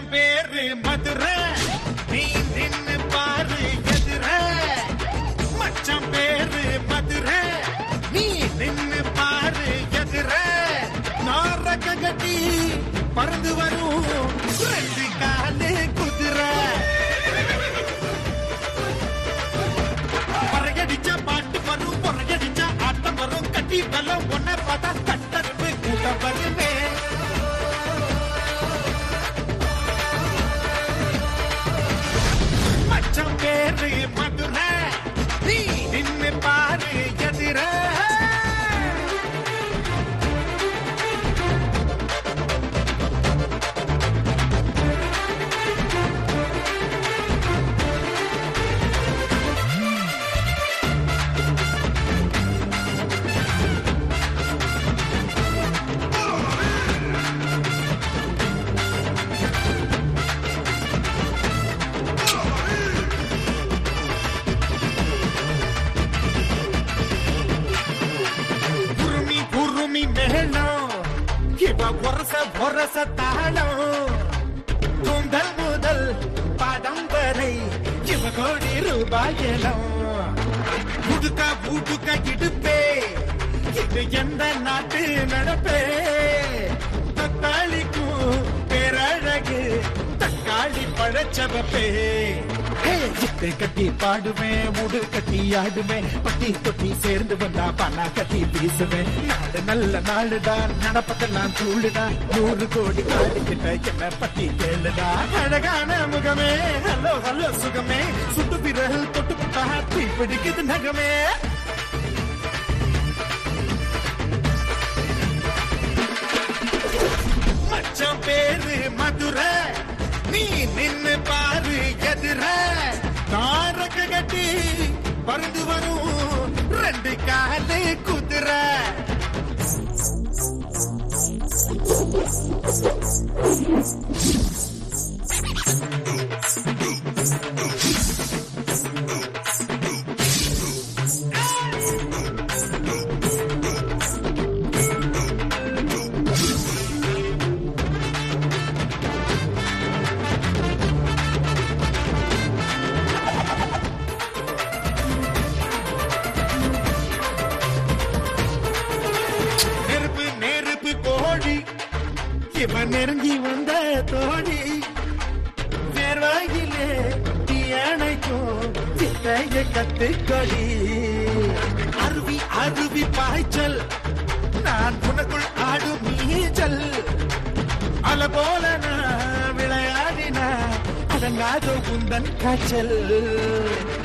என் பேரு மதுரை. நீ நின்னு பாரு எதிர. மச்சம் பேரு மதுரை. நீ நின்னு பாரு எதிர. நான் ரக்க கட்டி பறந்து வரும். ஒரச ஒரச தாளம் கூந்தல் முதல் பாதம் வரை இவ கோடி ரூபாயலம் உடுக்க உடுக்க இடுப்பே. இது எந்த நாட்டு நடப்பே? தக்காளிக்கும் பேரழகு தக்காளி பழச்சவப்பே. இட்டு கட்டி பாடுவேன் முடு கட்டி ஆடுவேன். பட்டி தொட்டி சேர்ந்து வந்தா பணா கட்டி வீசுவேன். நாடு நல்ல நாடுதான் நடப்பதெல்லாம் தூளுடா நூறு கோடி நாடு கிட்ட என்ன பட்டி கேளுடா. அழகான முகமே ஹலோ ஹலோ சுகமே. சுட்டு விரல் தொட்டு புட்டா தீ பிடிக்குது நகமே. மச்சம் பேரு மதுரை. நீ நின்னு பாரு குதிரை நெருங்கி வந்த தோழி வேர்வாயிலே தீயணைக்கும் சித்தைய கத்துக்கொடி. அருவி அருவி பாய்ச்சல் நான் உனக்குள் ஆடும் நீச்சல். அல போல நான் அடங்காத உந்தன் காய்ச்சல்.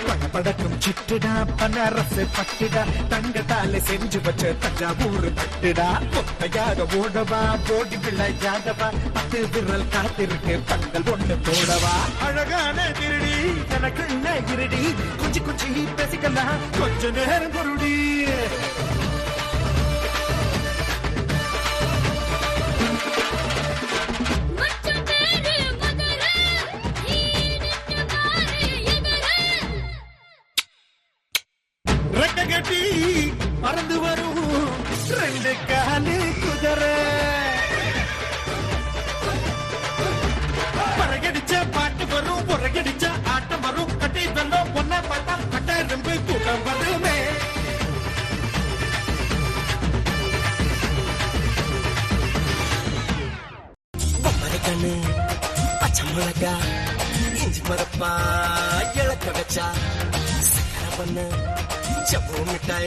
படபடக்கும் சிட்டுடா பனரசு பட்டுடா தங்கத்தால செஞ்சு வச்ச தஞ்சாவூர் பட்டுடா. ஒத்தையாக ஓடவா போடி விளையாடவா பத்து விரல் காத்திருக்கு பந்தல் ஒண்ணு போடவா. அழகான திருடி எனக்கு இருடி குச்சி குச்சி பேசிக்கலாம் கொஞ்ச நேரம் பொருடி. கட்டி பறந்து வரும். ரெண்டு காலு குதிரை. பறகடிச்ச பாட்டு வரும் புறகடிச்ச ஆட்டம் வரும். கட்டி வெள்ளம் ஒன்ன பார்த்தா கட்ட ரொம்ப கூட்டம் வருமே. கண்ணு பச்சை மிளகா இஞ்சி மரப்பா இழக்க வச்சா சக்கரை பண்ணு. ಚಭೂಮಿಟೈ